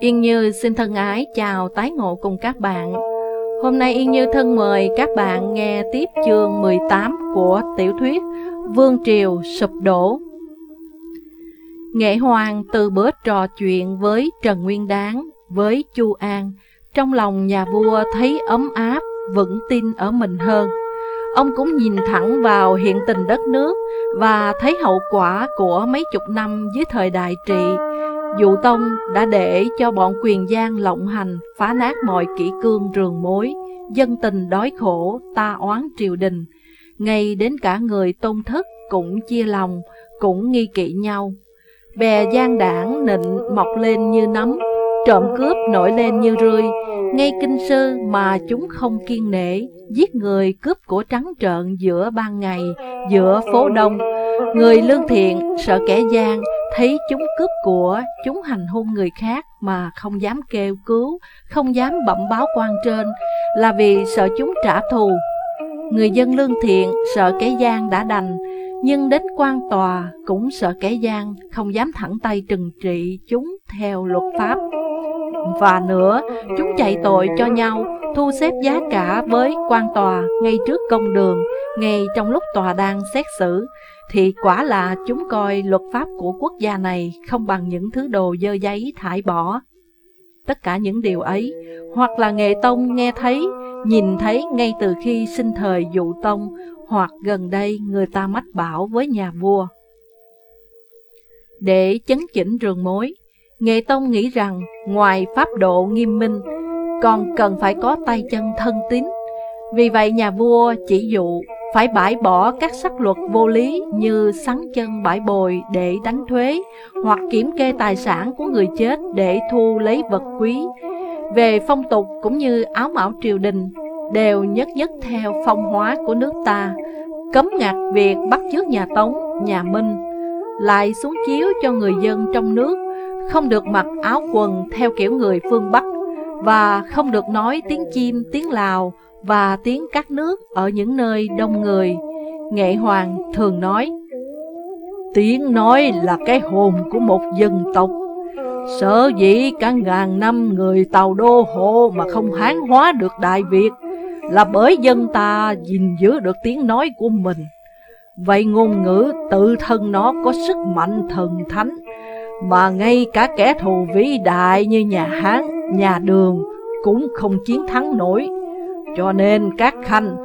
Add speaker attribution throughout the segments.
Speaker 1: Yên Như xin thân ái chào tái ngộ cùng các bạn. Hôm nay Yên Như thân mời các bạn nghe tiếp chương 18 của tiểu thuyết Vương Triều Sụp Đổ. Nghệ Hoàng từ bữa trò chuyện với Trần Nguyên Đáng, với Chu An, trong lòng nhà vua thấy ấm áp, vững tin ở mình hơn. Ông cũng nhìn thẳng vào hiện tình đất nước và thấy hậu quả của mấy chục năm dưới thời đại trị Dụ Tông đã để cho bọn quyền gian lộng hành, phá nát mọi kỹ cương rường mối, dân tình đói khổ, ta oán triều đình, ngay đến cả người tôn thất cũng chia lòng, cũng nghi kỵ nhau. Bè gian đảng nịnh mọc lên như nấm, trộm cướp nổi lên như rươi, ngay kinh sư mà chúng không kiên nể, giết người cướp của trắng trợn giữa ban ngày, giữa phố đông. Người lương thiện sợ kẻ gian, thấy chúng cướp của, chúng hành hung người khác mà không dám kêu cứu, không dám bẩm báo quan trên, là vì sợ chúng trả thù. Người dân lương thiện sợ cái gian đã đành, nhưng đến quan tòa cũng sợ kẻ gian, không dám thẳng tay trừng trị chúng theo luật pháp. Và nữa, chúng chạy tội cho nhau, thu xếp giá cả với quan tòa ngay trước công đường, ngay trong lúc tòa đang xét xử, thì quả là chúng coi luật pháp của quốc gia này không bằng những thứ đồ dơ giấy thải bỏ. Tất cả những điều ấy, hoặc là nghệ tông nghe thấy, nhìn thấy ngay từ khi sinh thời dụ tông, hoặc gần đây người ta mách bảo với nhà vua. Để chấn chỉnh rường mối, Nghệ Tông nghĩ rằng ngoài pháp độ nghiêm minh, còn cần phải có tay chân thân tín. Vì vậy nhà vua chỉ dụ phải bãi bỏ các sắc luật vô lý như sắn chân bãi bồi để đánh thuế hoặc kiểm kê tài sản của người chết để thu lấy vật quý. Về phong tục cũng như áo mão triều đình đều nhất nhất theo phong hóa của nước ta, cấm ngặt việc bắt chước nhà Tống, nhà Minh, lại xuống chiếu cho người dân trong nước không được mặc áo quần theo kiểu người phương Bắc và không được nói tiếng chim, tiếng Lào và tiếng các nước ở những nơi đông người. Nghệ Hoàng thường nói, Tiếng nói là cái hồn của một dân tộc. Sở dĩ cả ngàn năm người tàu đô hộ mà không hán hóa được Đại Việt là bởi dân ta gìn giữ được tiếng nói của mình. Vậy ngôn ngữ tự thân nó có sức mạnh thần thánh, mà ngay cả kẻ thù vĩ đại như nhà Hán, nhà Đường cũng không chiến thắng nổi. Cho nên các khanh,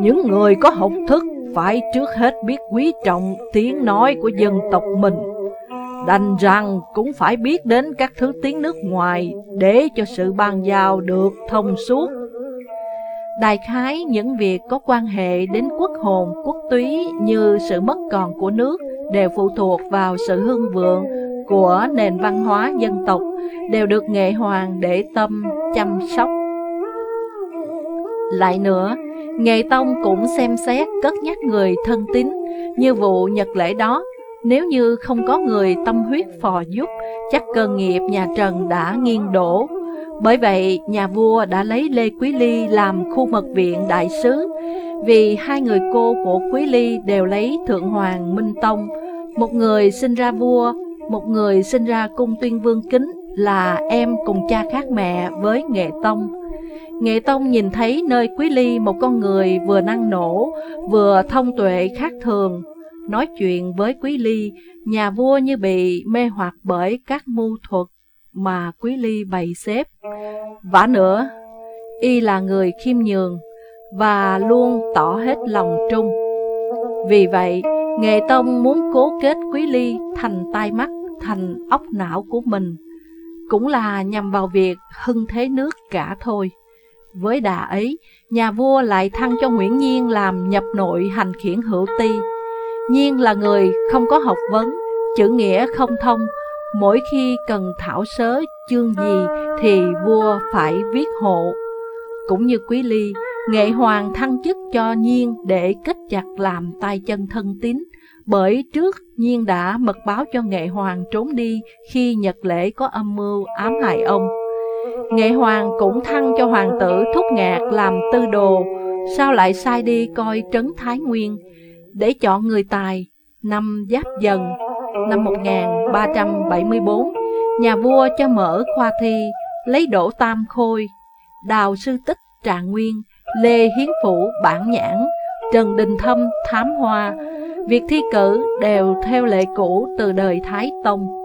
Speaker 1: những người có học thức phải trước hết biết quý trọng tiếng nói của dân tộc mình. Đành rằng cũng phải biết đến các thứ tiếng nước ngoài để cho sự ban giao được thông suốt. Đại khái những việc có quan hệ đến quốc hồn, quốc túy như sự mất còn của nước đều phụ thuộc vào sự hương vượng của nền văn hóa dân tộc đều được nghệ hoàng để tâm chăm sóc. Lại nữa, Nghệ Tông cũng xem xét cất nhắc người thân tín như vụ nhật lễ đó. Nếu như không có người tâm huyết phò giúp, chắc cơ nghiệp nhà Trần đã nghiêng đổ. Bởi vậy, nhà vua đã lấy Lê Quý Ly làm khu mật viện đại sứ, vì hai người cô của Quý Ly đều lấy Thượng Hoàng Minh Tông, một người sinh ra vua, một người sinh ra cung tuyên vương kính là em cùng cha khác mẹ với Nghệ Tông. Nghệ Tông nhìn thấy nơi Quý Ly một con người vừa năng nổ, vừa thông tuệ khác thường. Nói chuyện với Quý Ly, nhà vua như bị mê hoặc bởi các mưu thuật mà Quý Ly bày xếp. Vả nữa, y là người khiêm nhường và luôn tỏ hết lòng trung. Vì vậy, Nghệ Tông muốn cố kết Quý Ly thành tai mắt, thành óc não của mình, cũng là nhằm vào việc hưng thế nước cả thôi. Với đà ấy, nhà vua lại thăng cho Nguyễn Nhiên làm nhập nội hành khiển hữu ti. Nhiên là người không có học vấn, chữ nghĩa không thông, mỗi khi cần thảo sớ chương gì thì vua phải viết hộ. Cũng như Quý Ly, Nghệ Hoàng thăng chức cho Nhiên để kết chặt làm tay chân thân tín, bởi trước Nhiên đã mật báo cho Nghệ Hoàng trốn đi khi Nhật Lễ có âm mưu ám hại ông. Nghệ Hoàng cũng thăng cho hoàng tử Thúc Ngạc làm tư đồ, sao lại sai đi coi trấn Thái Nguyên, để chọn người tài năm Giáp Dần năm 1374, nhà vua cho mở khoa thi, lấy đổ tam khôi, đào sư tích trạng nguyên, lê hiến phủ bản nhãn, trần đình thâm thám hoa, việc thi cử đều theo lệ cũ từ đời Thái Tông.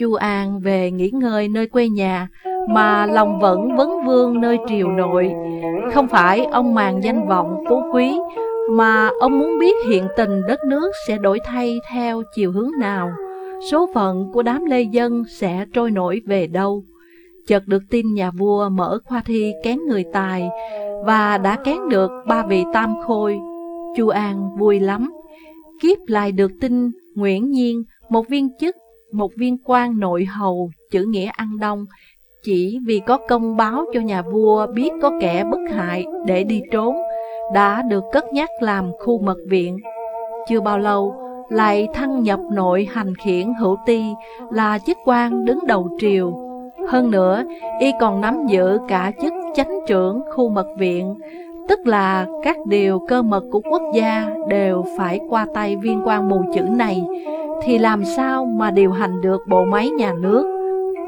Speaker 1: Chu An về nghỉ ngơi nơi quê nhà, mà lòng vẫn vấn vương nơi triều nội. Không phải ông màng danh vọng phú quý, mà ông muốn biết hiện tình đất nước sẽ đổi thay theo chiều hướng nào, số phận của đám lê dân sẽ trôi nổi về đâu. Chợt được tin nhà vua mở khoa thi kén người tài và đã kén được ba vị tam khôi. Chu An vui lắm. Kiếp lại được tin Nguyễn Nhiên, một viên chức, một viên quan nội hầu, chữ nghĩa ăn đông, chỉ vì có công báo cho nhà vua biết có kẻ bất hại để đi trốn, đã được cất nhắc làm khu mật viện. Chưa bao lâu, lại thăng nhập nội hành khiển hữu ti là chức quan đứng đầu triều. Hơn nữa, y còn nắm giữ cả chức chánh trưởng khu mật viện, tức là các điều cơ mật của quốc gia đều phải qua tay viên quan mù chữ này, thì làm sao mà điều hành được bộ máy nhà nước?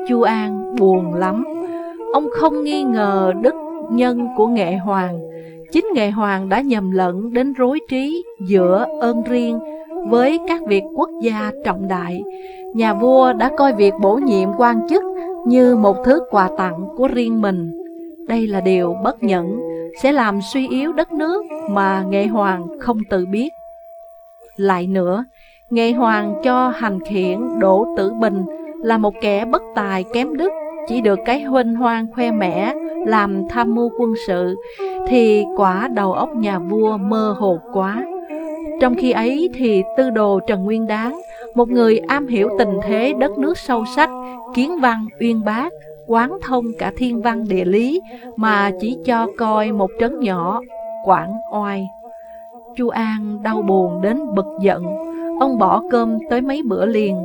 Speaker 1: Chu An buồn lắm. Ông không nghi ngờ đức nhân của nghệ hoàng. Chính nghệ hoàng đã nhầm lẫn đến rối trí giữa ơn riêng với các việc quốc gia trọng đại. Nhà vua đã coi việc bổ nhiệm quan chức như một thứ quà tặng của riêng mình. Đây là điều bất nhẫn, sẽ làm suy yếu đất nước mà nghệ hoàng không tự biết. Lại nữa, nghệ hoàng cho hành khiển Đỗ Tử Bình là một kẻ bất tài kém đức, chỉ được cái huynh hoang khoe mẽ, làm tham mưu quân sự, thì quả đầu óc nhà vua mơ hồ quá. Trong khi ấy thì tư đồ Trần Nguyên Đáng, một người am hiểu tình thế đất nước sâu sắc, kiến văn uyên bác, quán thông cả thiên văn địa lý, mà chỉ cho coi một trấn nhỏ, Quảng Oai. Chu An đau buồn đến bực giận, ông bỏ cơm tới mấy bữa liền,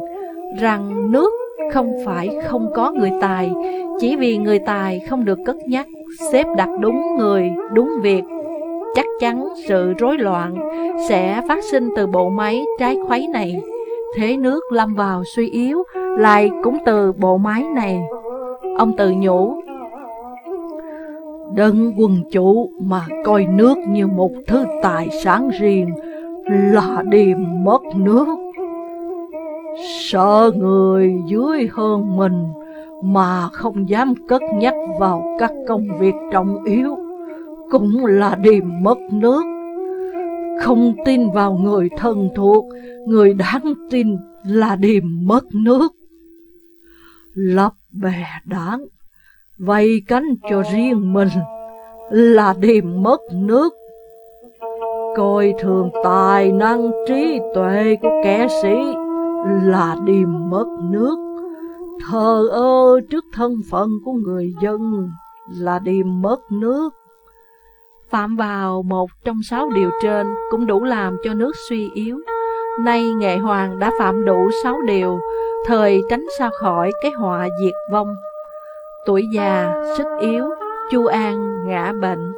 Speaker 1: rằng nước không phải không có người tài, chỉ vì người tài không được cất nhắc, xếp đặt đúng người, đúng việc. Chắc chắn sự rối loạn sẽ phát sinh từ bộ máy trái khuấy này. Thế nước lâm vào suy yếu, lại cũng từ bộ máy này. Ông tự nhủ, Đấng quần chủ mà coi nước như một thứ tài sản riêng là điềm mất nước. Sợ người dưới hơn mình mà không dám cất nhắc vào các công việc trọng yếu cũng là điềm mất nước. Không tin vào người thân thuộc, người đáng tin là điềm mất nước. Lập bè đáng, vây cánh cho riêng mình là điềm mất nước. Coi thường tài năng trí tuệ của kẻ sĩ là điềm mất nước. Thờ ơ trước thân phận của người dân là điềm mất nước. Phạm vào một trong sáu điều trên cũng đủ làm cho nước suy yếu. Nay nghệ hoàng đã phạm đủ sáu điều, thời tránh xa khỏi cái họa diệt vong. Tuổi già, sức yếu, Chu An ngã bệnh.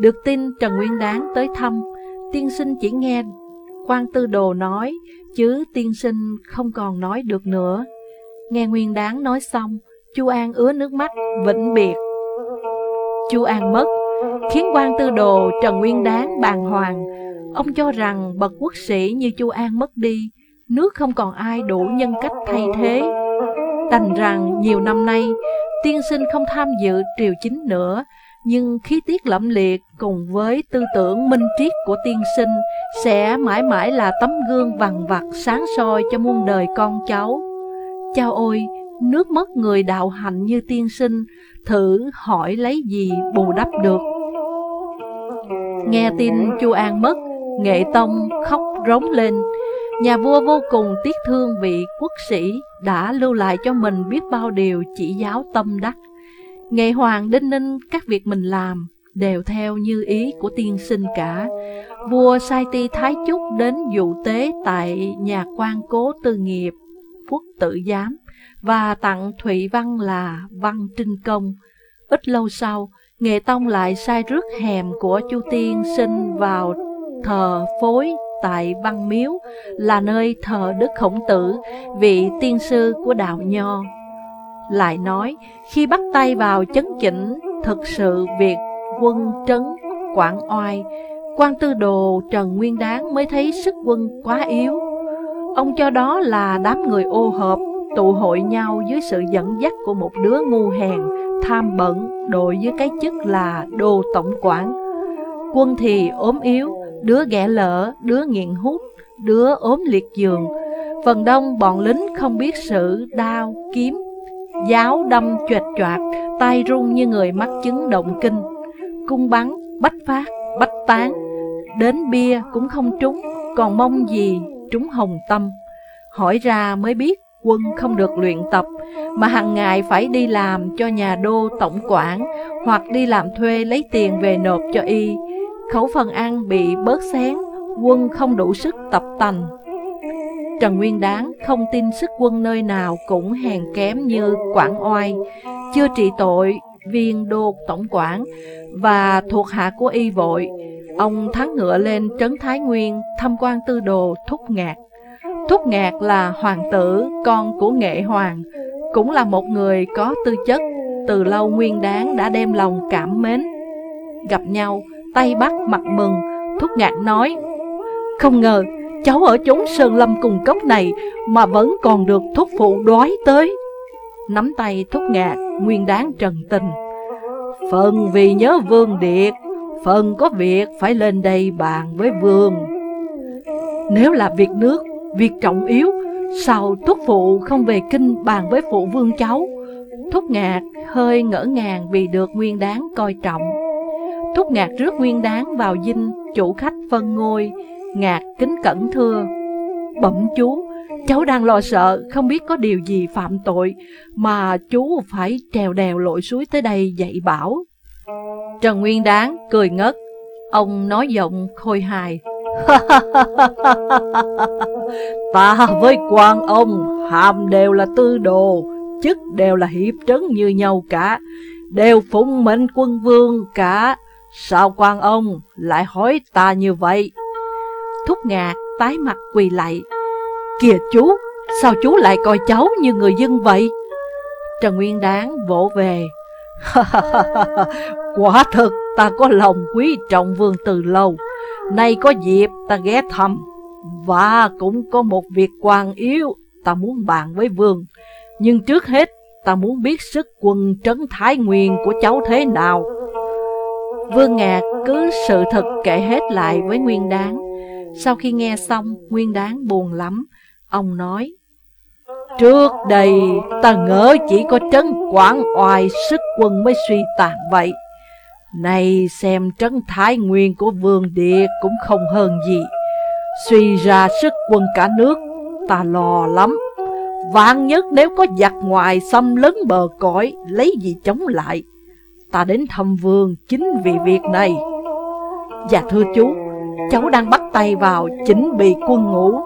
Speaker 1: Được tin Trần Nguyên Đáng tới thăm, tiên sinh chỉ nghe quan tư đồ nói, chứ tiên sinh không còn nói được nữa. Nghe Nguyên Đáng nói xong, Chu An ứa nước mắt vĩnh biệt. Chu An mất, khiến quan tư đồ Trần Nguyên Đáng bàng hoàng. Ông cho rằng bậc quốc sĩ như Chu An mất đi, nước không còn ai đủ nhân cách thay thế. Đành rằng nhiều năm nay, tiên sinh không tham dự triều chính nữa, nhưng khí tiết lẫm liệt cùng với tư tưởng minh triết của tiên sinh sẽ mãi mãi là tấm gương vằn vặt sáng soi cho muôn đời con cháu. Chao ôi, nước mất người đạo hạnh như tiên sinh, thử hỏi lấy gì bù đắp được. Nghe tin Chu An mất, Nghệ Tông khóc rống lên. Nhà vua vô cùng tiếc thương vị quốc sĩ đã lưu lại cho mình biết bao điều chỉ giáo tâm đắc. Nghệ hoàng đinh ninh các việc mình làm đều theo như ý của tiên sinh cả. Vua sai ti Thái Chúc đến dụ tế tại nhà quan cố tư nghiệp, quốc tự giám, và tặng Thụy Văn là Văn Trinh Công. Ít lâu sau, Nghệ Tông lại sai rước hèm của Chu Tiên sinh vào thờ phối tại Văn Miếu, là nơi thờ Đức Khổng Tử, vị tiên sư của đạo Nho. Lại nói, khi bắt tay vào chấn chỉnh, thực sự việc quân trấn Quảng Oai, quan tư đồ Trần Nguyên Đáng mới thấy sức quân quá yếu. Ông cho đó là đám người ô hợp tụ hội nhau dưới sự dẫn dắt của một đứa ngu hèn, tham bận, đội với cái chức là đô tổng quản. Quân thì ốm yếu, đứa ghẻ lỡ, đứa nghiện hút, đứa ốm liệt giường. Phần đông bọn lính không biết sự đao, kiếm, giáo đâm chuệt choạc, tay run như người mắc chứng động kinh. Cung bắn, bách phát, bách tán, đến bia cũng không trúng, còn mong gì trúng hồng tâm. Hỏi ra mới biết quân không được luyện tập, mà hàng ngày phải đi làm cho nhà đô tổng quản hoặc đi làm thuê lấy tiền về nộp cho y. Khẩu phần ăn bị bớt xén, quân không đủ sức tập tành. Trần Nguyên Đáng không tin sức quân nơi nào cũng hèn kém như Quảng Oai, chưa trị tội viên đô tổng quản và thuộc hạ của y vội. Ông thắng ngựa lên trấn Thái Nguyên thăm quan tư đồ thúc ngạc. Thúc Ngạc là hoàng tử, con của nghệ hoàng, cũng là một người có tư chất, từ lâu nguyên đáng đã đem lòng cảm mến. Gặp nhau, tay bắt mặt mừng, Thúc Ngạc nói, Không ngờ, cháu ở chốn sơn lâm cùng cốc này mà vẫn còn được thúc phụ đói tới. Nắm tay Thúc Ngạc, nguyên đáng trần tình. Phần vì nhớ vương điệt, phần có việc phải lên đây bàn với vương. Nếu là việc nước Việc trọng yếu Sao thúc phụ không về kinh bàn với phụ vương cháu Thúc ngạc hơi ngỡ ngàng vì được nguyên đáng coi trọng Thúc ngạc rước nguyên đáng vào dinh Chủ khách phân ngôi Ngạc kính cẩn thưa Bẩm chú Cháu đang lo sợ không biết có điều gì phạm tội Mà chú phải trèo đèo lội suối tới đây dạy bảo Trần Nguyên Đáng cười ngất Ông nói giọng khôi hài Ta với quan ông hàm đều là tư đồ, chức đều là hiệp trấn như nhau cả, đều phụng mệnh quân vương cả. Sao quan ông lại hỏi ta như vậy? Thúc ngạc tái mặt quỳ lại Kìa chú, sao chú lại coi cháu như người dân vậy? Trần Nguyên Đáng vỗ về. Quả thực ta có lòng quý trọng vương từ lâu. Nay có dịp ta ghé thăm Và cũng có một việc quan yếu Ta muốn bàn với vương Nhưng trước hết ta muốn biết sức quân trấn Thái Nguyên của cháu thế nào Vương Ngạc cứ sự thật kể hết lại với Nguyên Đáng sau khi nghe xong, Nguyên Đáng buồn lắm. Ông nói, Trước đây, ta ngỡ chỉ có trấn quảng oai, sức quân mới suy tàn vậy. Này xem trấn thái nguyên của vương địa cũng không hơn gì. Suy ra sức quân cả nước, Ta lo lắm. Vạn nhất nếu có giặc ngoài xâm lấn bờ cõi, Lấy gì chống lại? Ta đến thăm vương chính vì việc này. Dạ thưa chú Cháu đang bắt tay vào chỉnh bị quân ngũ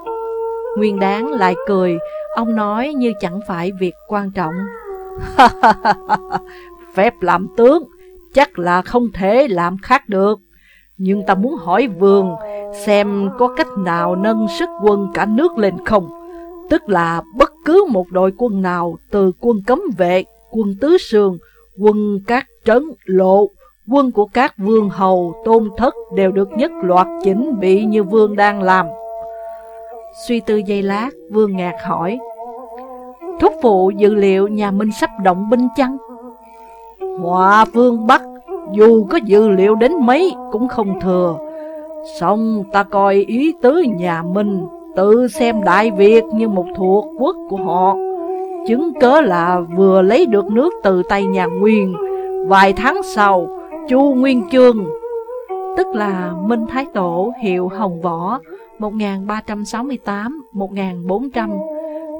Speaker 1: Nguyên đáng lại cười Ông nói như chẳng phải việc quan trọng Phép làm tướng chắc là không thể làm khác được. Nhưng ta muốn hỏi vườn xem có cách nào nâng sức quân cả nước lên không? Tức là bất cứ một đội quân nào từ quân cấm vệ, quân tứ sườn, quân các trấn, lộ, quân của các vương hầu, tôn thất đều được nhất loạt chỉnh bị như vương đang làm. Suy tư giây lát, vương ngạc hỏi, Thúc phụ dự liệu nhà Minh sắp động binh chăng? Hòa vương Bắc dù có dự liệu đến mấy cũng không thừa Xong ta coi ý tứ nhà minh Tự xem Đại Việt như một thuộc quốc của họ Chứng cớ là vừa lấy được nước từ tay nhà Nguyên Vài tháng sau, Chu Nguyên Chương Tức là Minh Thái Tổ hiệu Hồng Võ 1368-1400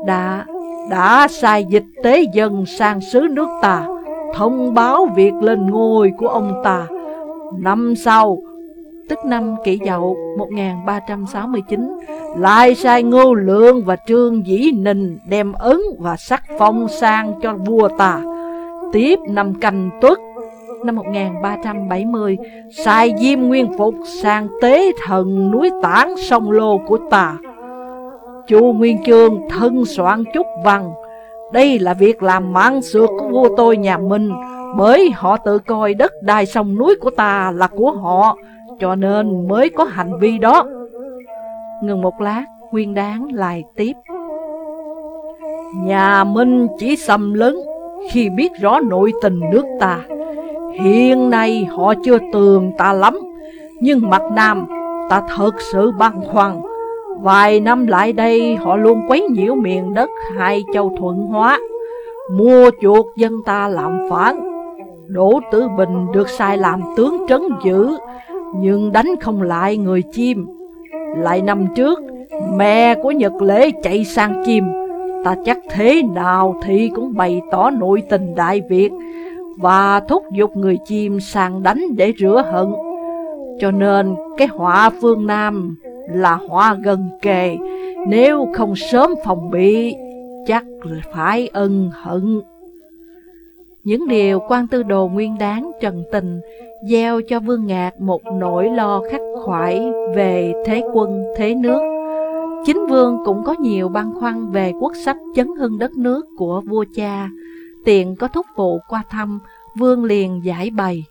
Speaker 1: Đã đã sai dịch tế dân sang xứ nước ta thông báo việc lên ngôi của ông ta. Năm sau, tức năm kỷ dậu 1369, lại sai Ngô Lượng và Trương Dĩ Ninh đem ấn và sắc phong sang cho vua ta. Tiếp năm canh tuất, năm 1370 sai Diêm Nguyên Phục sang tế thần núi tảng sông lô của ta. Chu Nguyên Chương thân soạn chúc văn, đây là việc làm mạng sượt của vua tôi nhà Minh, bởi họ tự coi đất đai sông núi của ta là của họ, cho nên mới có hành vi đó. Ngừng một lát, Nguyên Đáng lại tiếp. Nhà Minh chỉ xâm lấn khi biết rõ nội tình nước ta. Hiện nay họ chưa tường ta lắm, nhưng mặt Nam ta thật sự băn khoăn. Vài năm lại đây họ luôn quấy nhiễu miền đất hai châu thuận hóa, mua chuộc dân ta làm phản. Đỗ Tử Bình được sai làm tướng trấn giữ, nhưng đánh không lại người chim. Lại năm trước, mẹ của Nhật Lễ chạy sang chim, ta chắc thế nào thì cũng bày tỏ nội tình Đại Việt và thúc giục người chim sang đánh để rửa hận. Cho nên cái họa phương Nam là họa gần kề, nếu không sớm phòng bị, chắc phải ân hận. Những điều quan tư đồ nguyên đáng trần tình gieo cho Vương Ngạc một nỗi lo khắc khoải về thế quân, thế nước. Chính vương cũng có nhiều băn khoăn về quốc sách chấn hưng đất nước của vua cha. Tiện có thúc phụ qua thăm, vương liền giải bày.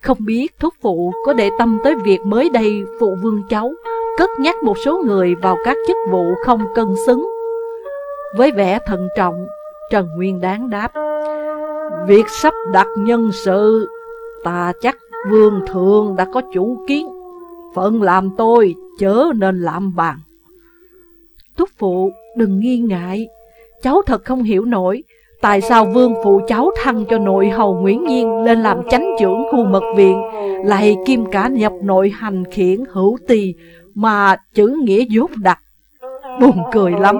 Speaker 1: Không biết thúc phụ có để tâm tới việc mới đây phụ vương cháu cất nhắc một số người vào các chức vụ không cân xứng. Với vẻ thận trọng, Trần Nguyên Đáng đáp, Việc sắp đặt nhân sự, ta chắc vương thượng đã có chủ kiến, phận làm tôi chớ nên làm bàn. Thúc phụ đừng nghi ngại, cháu thật không hiểu nổi tại sao vương phụ cháu thăng cho nội hầu Nguyễn Nhiên lên làm chánh trưởng khu mật viện, lại kim cả nhập nội hành khiển hữu tỳ mà chữ nghĩa dốt đặc. Buồn cười lắm,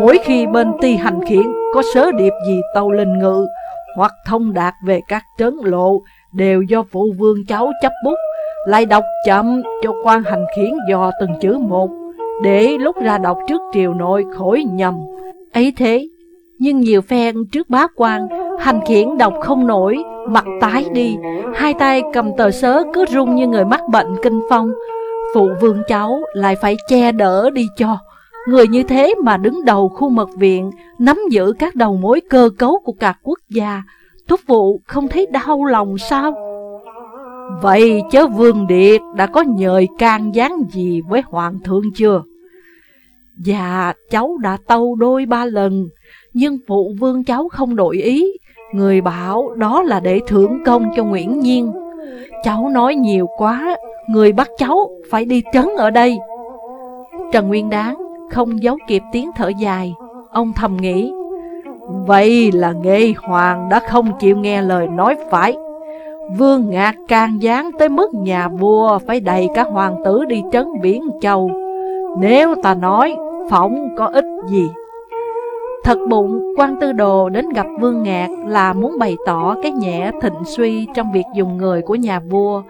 Speaker 1: mỗi khi bên ti hành khiển có sớ điệp gì tàu linh ngự hoặc thông đạt về các trấn lộ đều do phụ vương cháu chấp bút, lại đọc chậm cho quan hành khiển dò từng chữ một, để lúc ra đọc trước triều nội khỏi nhầm. Ấy thế, nhưng nhiều phen trước bá quan, hành khiển đọc không nổi, mặt tái đi, hai tay cầm tờ sớ cứ rung như người mắc bệnh kinh phong. Phụ vương cháu lại phải che đỡ đi cho. Người như thế mà đứng đầu khu mật viện, nắm giữ các đầu mối cơ cấu của cả quốc gia, thúc vụ không thấy đau lòng sao? Vậy chớ Vương Điệt đã có nhời can gián gì với Hoàng thượng chưa? Dạ, cháu đã tâu đôi ba lần, nhưng phụ vương cháu không đổi ý. Người bảo đó là để thưởng công cho Nguyễn Nhiên. Cháu nói nhiều quá, người bắt cháu phải đi trấn ở đây. Trần Nguyên Đáng không giấu kịp tiếng thở dài, ông thầm nghĩ. Vậy là nghe hoàng đã không chịu nghe lời nói phải. Vương Ngạc can gián tới mức nhà vua phải đầy các hoàng tử đi trấn biển châu. Nếu ta nói, phỏng có ích gì. Thật bụng, quan tư đồ đến gặp Vương Ngạc là muốn bày tỏ cái nhẹ thịnh suy trong việc dùng người của nhà vua.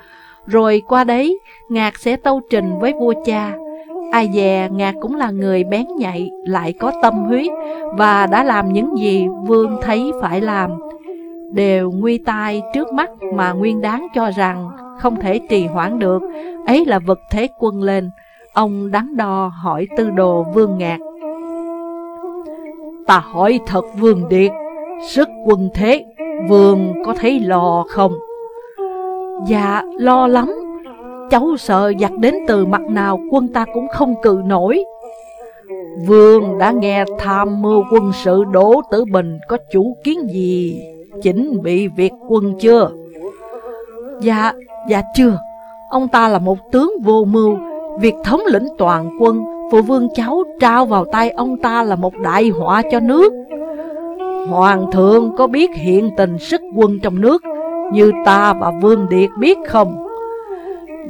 Speaker 1: Rồi qua đấy, Ngạc sẽ tâu trình với vua cha. Ai dè, Ngạc cũng là người bén nhạy, lại có tâm huyết, và đã làm những gì Vương thấy phải làm. Đều nguy tai trước mắt mà nguyên đáng cho rằng không thể trì hoãn được, ấy là vực thế quân lên. Ông đắn đo hỏi tư đồ Vương Ngạc. Ta hỏi thật Vương Điệt, sức quân thế, Vương có thấy lo không? Dạ, lo lắm. Cháu sợ giặc đến từ mặt nào quân ta cũng không cự nổi. Vương đã nghe tham mưu quân sự Đỗ Tử Bình có chủ kiến gì chỉnh bị việc quân chưa? Dạ, dạ chưa. Ông ta là một tướng vô mưu, việc thống lĩnh toàn quân, phụ vương cháu trao vào tay ông ta là một đại họa cho nước. Hoàng thượng có biết hiện tình sức quân trong nước như ta và Vương Điệt biết không?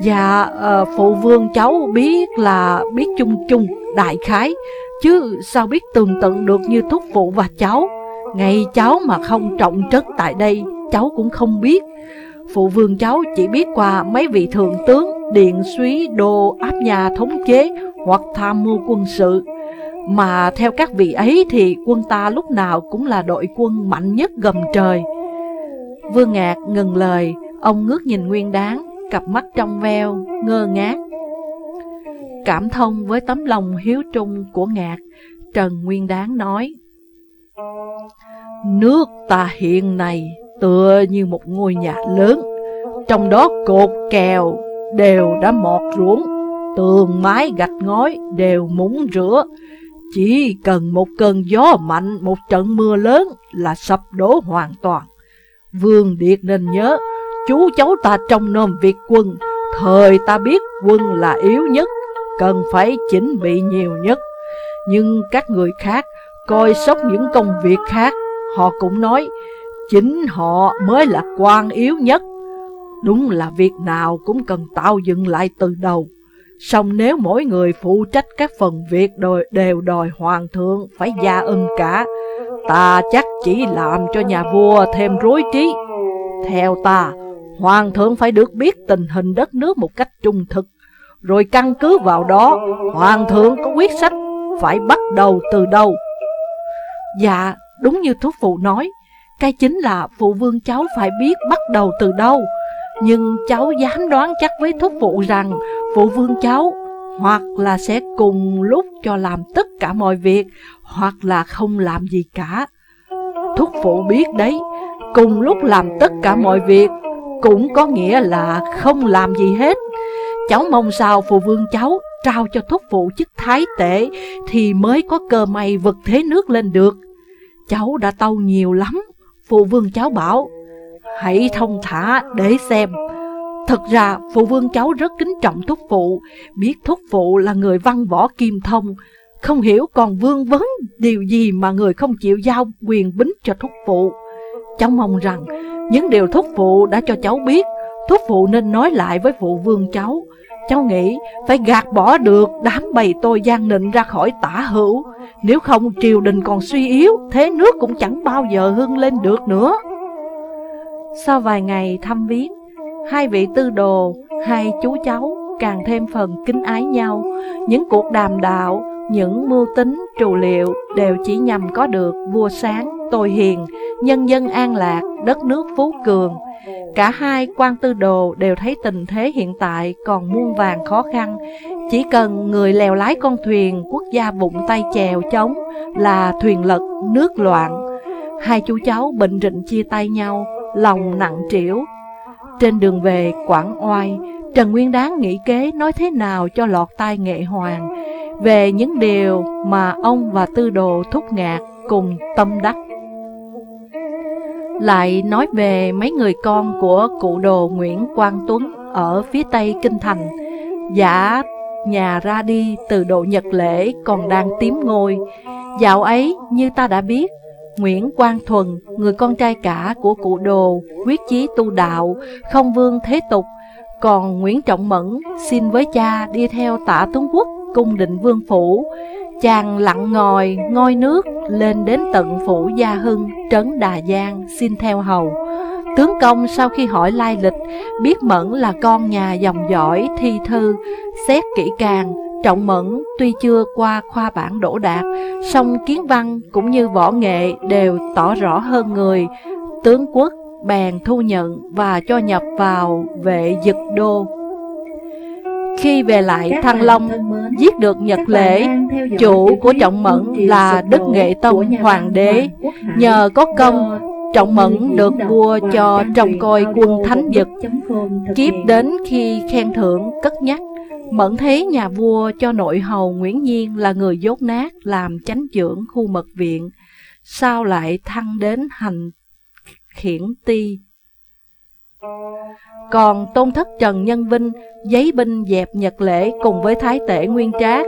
Speaker 1: Dạ, ờ, phụ vương cháu biết là biết chung chung, đại khái, chứ sao biết tường tận được như thúc phụ và cháu. ngày cháu mà không trọng trất tại đây, cháu cũng không biết. Phụ vương cháu chỉ biết qua mấy vị thượng tướng, điện suý, đô áp nhà thống chế hoặc tham mưu quân sự. Mà theo các vị ấy thì quân ta lúc nào cũng là đội quân mạnh nhất gầm trời. Vương Ngạc ngừng lời, ông ngước nhìn Nguyên Đáng, cặp mắt trong veo, ngơ ngác. Cảm thông với tấm lòng hiếu trung của Ngạc, Trần Nguyên Đáng nói Nước ta hiện nay tựa như một ngôi nhà lớn Trong đó cột kèo đều đã mọt ruộng Tường mái gạch ngói đều mũng rửa. Chỉ cần một cơn gió mạnh, một trận mưa lớn là sập đổ hoàn toàn. Vương Điệt nên nhớ Chú cháu ta trong nôm việc quân Thời ta biết quân là yếu nhất Cần phải chỉnh bị nhiều nhất. Nhưng các người khác coi sóc những công việc khác Họ cũng nói Chính họ mới là quan yếu nhất. Đúng là việc nào cũng cần tạo dựng lại từ đầu. Xong nếu mỗi người phụ trách các phần việc đòi, đều đòi hoàng thượng phải gia ân cả Ta chắc chỉ làm cho nhà vua thêm rối trí. Theo ta, hoàng thượng phải được biết tình hình đất nước một cách trung thực. Rồi căn cứ vào đó, hoàng thượng có quyết sách phải bắt đầu từ đâu Dạ, đúng như thuốc phụ nói Cái chính là phụ vương cháu phải biết bắt đầu từ đâu. Nhưng cháu dám đoán chắc với thúc phụ rằng Phụ vương cháu hoặc là sẽ cùng lúc cho làm tất cả mọi việc Hoặc là không làm gì cả. Thúc phụ biết đấy, Cùng lúc làm tất cả mọi việc Cũng có nghĩa là không làm gì hết. Cháu mong sao phụ vương cháu trao cho thúc phụ chức thái tể Thì mới có cơ may vực thế nước lên được. Cháu đã tâu nhiều lắm, Phụ vương cháu bảo. Hãy thông thả để xem. Thật ra, phụ vương cháu rất kính trọng thúc phụ, Biết thúc phụ là người văn võ kim thông. Không hiểu còn vương vấn điều gì mà người không chịu giao quyền bính cho thúc phụ. Cháu mong rằng những điều thúc phụ đã cho cháu biết, Thúc phụ nên nói lại với phụ vương cháu. Cháu nghĩ phải gạt bỏ được đám bầy tôi gian nịnh ra khỏi tả hữu. Nếu không triều đình còn suy yếu, Thế nước cũng chẳng bao giờ hưng lên được nữa. Sau vài ngày thăm viếng Hai vị tư đồ, hai chú cháu càng thêm phần kính ái nhau. Những cuộc đàm đạo, những mưu tính, trù liệu Đều chỉ nhằm có được vua sáng, tôi hiền Nhân dân an lạc, đất nước phú cường. Cả hai quan tư đồ đều thấy tình thế hiện tại còn muôn vàng khó khăn. Chỉ cần người lèo lái con thuyền quốc gia bụng tay chèo chống Là thuyền lật, nước loạn. Hai chú cháu bệnh rịnh chia tay nhau, lòng nặng trĩu Trên đường về Quảng Oai Trần Nguyên Đáng nghĩ kế nói thế nào cho lọt tai nghệ hoàng Về những điều mà ông và tư đồ thúc ngạc cùng tâm đắc lại nói về mấy người con của cụ đồ Nguyễn Quang Tuấn ở phía tây Kinh Thành. Giả nhà ra đi từ độ Nhật Lễ còn đang tím ngôi. Dạo ấy, như ta đã biết, Nguyễn Quang Thuần, người con trai cả của cụ đồ, quyết chí tu đạo, không vương thế tục, còn Nguyễn Trọng Mẫn xin với cha đi theo tả Tuấn Quốc cung định vương phủ, Chàng lặng ngồi, ngôi nước, lên đến tận phủ Gia Hưng, trấn Đà Giang, xin theo hầu. Tướng công sau khi hỏi lai lịch, biết Mẫn là con nhà dòng giỏi, thi thư, xét kỹ càng, Trọng Mẫn tuy chưa qua khoa bản đổ đạt, song kiến văn cũng như võ nghệ đều tỏ rõ hơn người. Tướng quốc bèn thu nhận và cho nhập vào vệ dực đô khi về lại Thăng Long, giết được Nhật Lễ, chủ của Trọng Mẫn là Đức Nghệ Tông Hoàng đế. Nhờ có công, Trọng Mẫn được vua cho trông coi quân thánh dực. Kiếp đến khi khen thưởng cất nhắc, Mẫn thấy nhà vua cho nội hầu Nguyễn Nhiên là người dốt nát làm chánh trưởng khu mật viện, sao lại thăng đến hành khiển ti còn tôn thất Trần Nhân Vinh giấy binh dẹp Nhật Lễ cùng với Thái tể Nguyên Trác.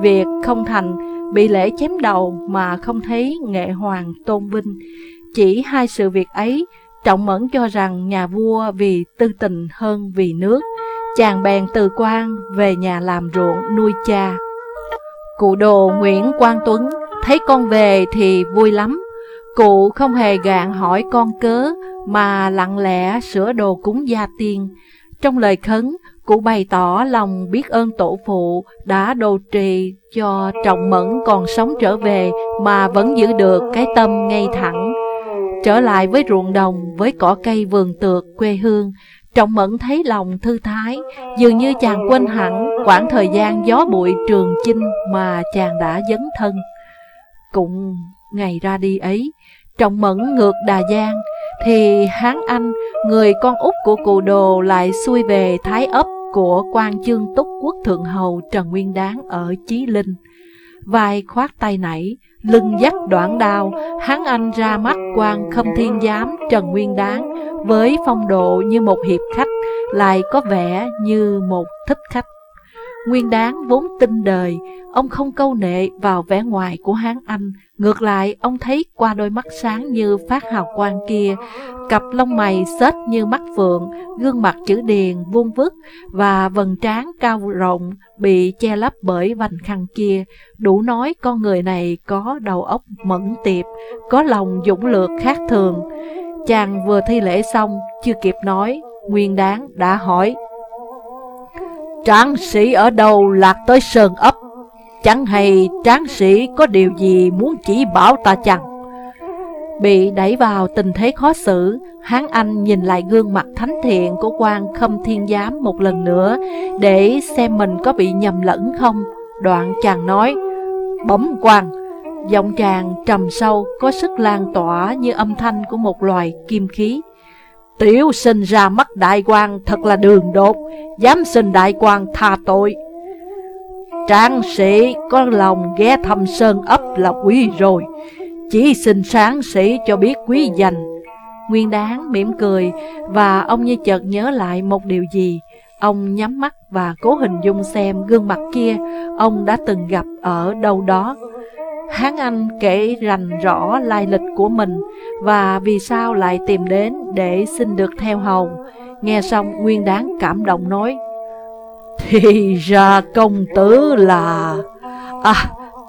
Speaker 1: Việc không thành, bị lễ chém đầu mà không thấy nghệ hoàng tôn vinh. Chỉ hai sự việc ấy, Trọng Mẫn cho rằng nhà vua vì tư tình hơn vì nước. Chàng bèn từ quan về nhà làm ruộng nuôi cha. Cụ đồ Nguyễn Quang Tuấn thấy con về thì vui lắm. Cụ không hề gạn hỏi con cớ, mà lặng lẽ sửa đồ cúng gia tiên. Trong lời khấn, cụ bày tỏ lòng biết ơn tổ phụ đã đồ trì cho trọng mẫn còn sống trở về mà vẫn giữ được cái tâm ngay thẳng. Trở lại với ruộng đồng, với cỏ cây vườn tược, quê hương, Trọng Mẫn thấy lòng thư thái, dường như chàng quên hẳn quãng thời gian gió bụi trường chinh mà chàng đã dấn thân. Cũng ngày ra đi ấy, Trọng Mẫn ngược Đà Giang, thì Hán Anh, người con út của cụ đồ lại xuôi về Thái ấp của quan chương túc quốc thượng hầu Trần Nguyên Đáng ở Chí Linh. Vai khoát tay nảy, lưng dắt đoạn đao, hắn Anh ra mắt quan khâm thiên giám Trần Nguyên Đáng với phong độ như một hiệp khách, lại có vẻ như một thích khách. Nguyên đáng vốn tin đời, ông không câu nệ vào vẻ ngoài của Hán Anh, ngược lại ông thấy qua đôi mắt sáng như phát hào quang kia, cặp lông mày xết như mắt phượng, gương mặt chữ điền vuông vức và vầng trán cao rộng bị che lấp bởi vành khăn kia, đủ nói con người này có đầu óc mẫn tiệp, có lòng dũng lược khác thường. Chàng vừa thi lễ xong, chưa kịp nói, Nguyên đáng đã hỏi Tráng sĩ ở đâu lạc tới sơn ấp? Chẳng hay tráng sĩ có điều gì muốn chỉ bảo ta chăng? Bị đẩy vào tình thế khó xử, Hán Anh nhìn lại gương mặt thánh thiện của quan khâm thiên giám một lần nữa Để xem mình có bị nhầm lẫn không. Đoạn chàng nói Bấm quan. Giọng chàng trầm sâu, Có sức lan tỏa như âm thanh của một loài kim khí. Tiểu sinh ra mắt đại quan thật là đường đột, dám xin đại quan tha tội. Tráng sĩ có lòng ghé thăm sơn ấp là quý rồi, chỉ xin sáng sĩ cho biết quý dành. Nguyên đáng mỉm cười và ông như chợt nhớ lại một điều gì. Ông nhắm mắt và cố hình dung xem gương mặt kia ông đã từng gặp ở đâu đó. Hán Anh kể rành rõ lai lịch của mình và vì sao lại tìm đến để xin được theo hầu. Nghe xong Nguyên Đáng cảm động nói Thì ra công tử là... À,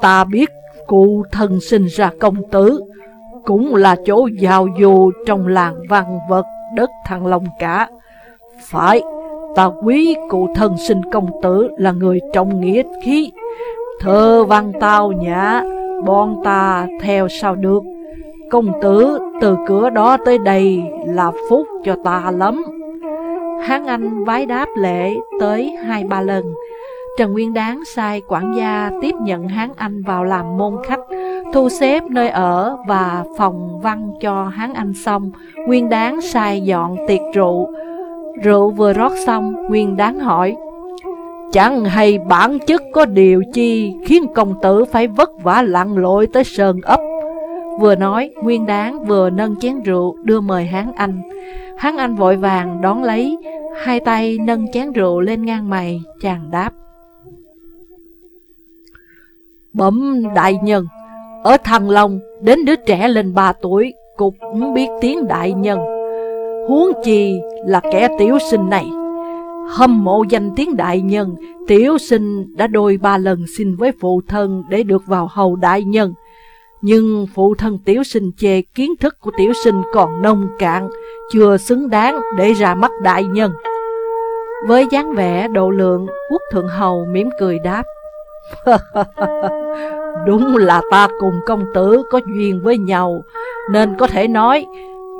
Speaker 1: ta biết cụ thân sinh ra công tử Cũng là chỗ giao dù trong làng văn vật đất thăng long cả Phải, ta quý cụ thân sinh công tử là người trọng nghĩa khí Thơ văn tao nhã bọn ta theo sao được. Công tử từ cửa đó tới đây là phúc cho ta lắm. Hán Anh vái đáp lễ tới hai ba lần. Trần Nguyên Đáng sai quản gia tiếp nhận Hán Anh vào làm môn khách, Thu xếp nơi ở và phòng văn cho Hán Anh xong, Nguyên Đáng sai dọn tiệc rượu. Rượu vừa rót xong, Nguyên Đáng hỏi Chẳng hay bản chức có điều chi khiến công tử phải vất vả lặn lội tới sơn ấp. Vừa nói, Nguyên Đáng vừa nâng chén rượu đưa mời Hán Anh. Hán Anh vội vàng đón lấy, hai tay nâng chén rượu lên ngang mày, chàng đáp. Bẩm đại nhân, ở Thăng Long đến đứa trẻ lên ba tuổi cũng biết tiếng đại nhân. Huống chi là kẻ tiểu sinh này Hâm mộ danh tiếng đại nhân, tiểu sinh đã đôi ba lần xin với phụ thân để được vào hầu đại nhân. Nhưng phụ thân tiểu sinh chê kiến thức của tiểu sinh còn nông cạn, chưa xứng đáng để ra mắt đại nhân. Với dáng vẻ độ lượng, quốc thượng hầu mỉm cười đáp. Đúng là ta cùng công tử có duyên với nhau, nên có thể nói,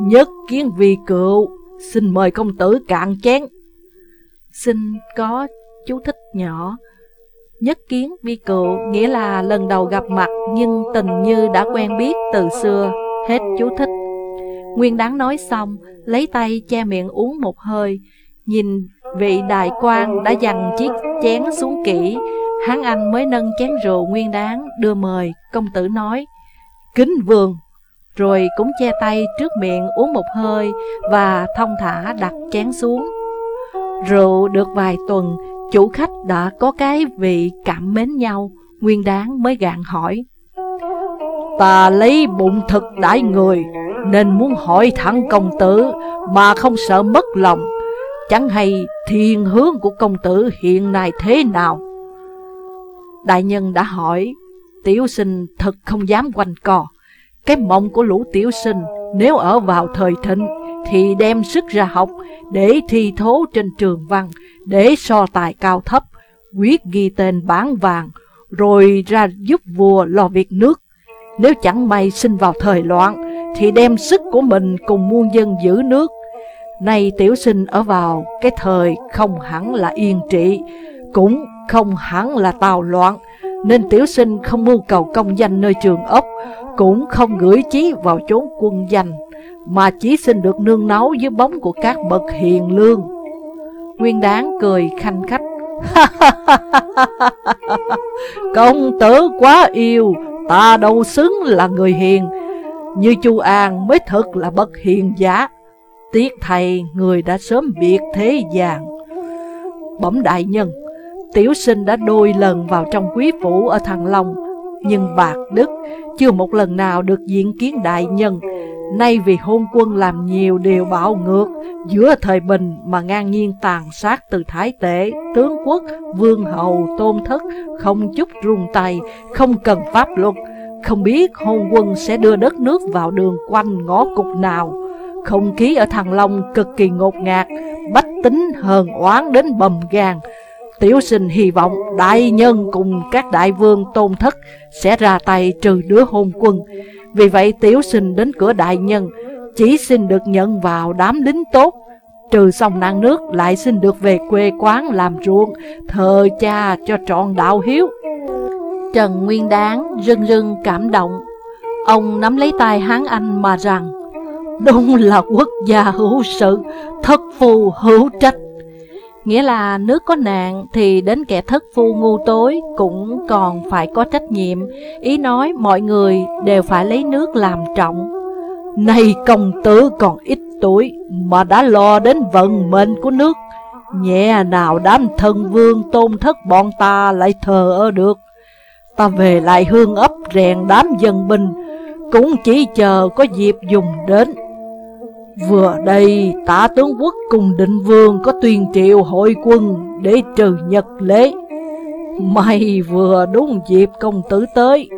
Speaker 1: nhất kiến vì cựu, xin mời công tử cạn chén xin có chú thích nhỏ. Nhất kiến vi cựu nghĩa là lần đầu gặp mặt nhưng tình như đã quen biết từ xưa, hết chú thích. Nguyên đáng nói xong, lấy tay che miệng uống một hơi, nhìn vị đại quan đã dằn chiếc chén xuống kỹ, hắn anh mới nâng chén rượu nguyên đáng đưa mời, công tử nói, kính vương, rồi cũng che tay trước miệng uống một hơi và thông thả đặt chén xuống. Rượu được vài tuần, chủ khách đã có cái vị cảm mến nhau, nguyên đáng mới gạn hỏi. Ta lấy bụng thực đãi người, nên muốn hỏi thẳng công tử mà không sợ mất lòng. Chẳng hay thiên hướng của công tử hiện nay thế nào? Đại nhân đã hỏi, tiểu sinh thật không dám quanh co. Cái mộng của lũ tiểu sinh nếu ở vào thời thịnh thì đem sức ra học để thi thố trên trường văn, để so tài cao thấp, quyết ghi tên bán vàng, rồi ra giúp vua lo việc nước. Nếu chẳng may sinh vào thời loạn, thì đem sức của mình cùng muôn dân giữ nước. Nay tiểu sinh ở vào cái thời không hẳn là yên trị, cũng không hẳn là tào loạn, nên tiểu sinh không mưu cầu công danh nơi trường ốc, cũng không gửi chí vào chốn quân danh, mà chỉ xin được nương nấu dưới bóng của các bậc hiền lương. Nguyên đáng cười khanh khách. Công tử quá yêu, ta đâu xứng là người hiền, như Chu An mới thật là bậc hiền giả. Tiếc thầy người đã sớm biệt thế gian. Bẩm đại nhân, tiểu sinh đã đôi lần vào trong quý phủ ở Thăng Long, nhưng bạc đức chưa một lần nào được diện kiến đại nhân. Nay vì hôn quân làm nhiều điều bạo ngược, giữa thời bình mà ngang nhiên tàn sát từ thái tể, tướng quốc, vương hầu, tôn thất, không chút rung tay, không cần pháp luật, không biết hôn quân sẽ đưa đất nước vào đường quanh ngõ cục nào. Không khí ở Thăng Long cực kỳ ngột ngạt, bách tính hờn oán đến bầm gan. Tiểu sinh hy vọng đại nhân cùng các đại vương tôn thất sẽ ra tay trừ đứa hôn quân. Vì vậy tiểu sinh đến cửa đại nhân, chỉ xin được nhận vào đám lính tốt. Trừ xong nạn nước lại xin được về quê quán làm ruộng, thờ cha cho trọn đạo hiếu. Trần Nguyên Đáng rưng rưng cảm động. Ông nắm lấy tay Hán Anh mà rằng, Đúng là quốc gia hữu sự, thất phù hữu trách. Nghĩa là nước có nạn thì đến kẻ thất phu ngu tối cũng còn phải có trách nhiệm. Ý nói mọi người đều phải lấy nước làm trọng. Này công tử còn ít tuổi mà đã lo đến vận mệnh của nước. Nhẹ nào đám thần vương tôn thất bọn ta lại thờ ơ được. Ta về lại hương ấp rèn đám dân binh, cũng chỉ chờ có dịp dùng đến. Vừa đây tả tướng quốc cùng định vương có tuyên triệu hội quân để trừ nhật lễ. May vừa đúng dịp công tử tới,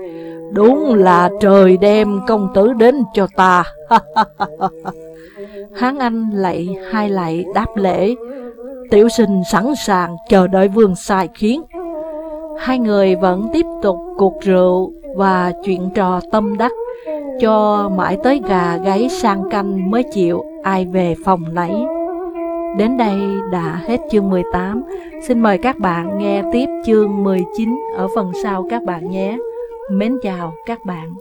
Speaker 1: đúng là trời đem công tử đến cho ta. Hán Anh lạy hai lạy đáp lễ, tiểu sinh sẵn sàng chờ đợi vương sai khiến. Hai người vẫn tiếp tục cuộc rượu và chuyện trò tâm đắc, cho mãi tới gà gáy sang canh mới chịu ai về phòng lấy Đến đây đã hết chương 18, xin mời các bạn nghe tiếp chương 19 ở phần sau các bạn nhé. Mến chào các bạn.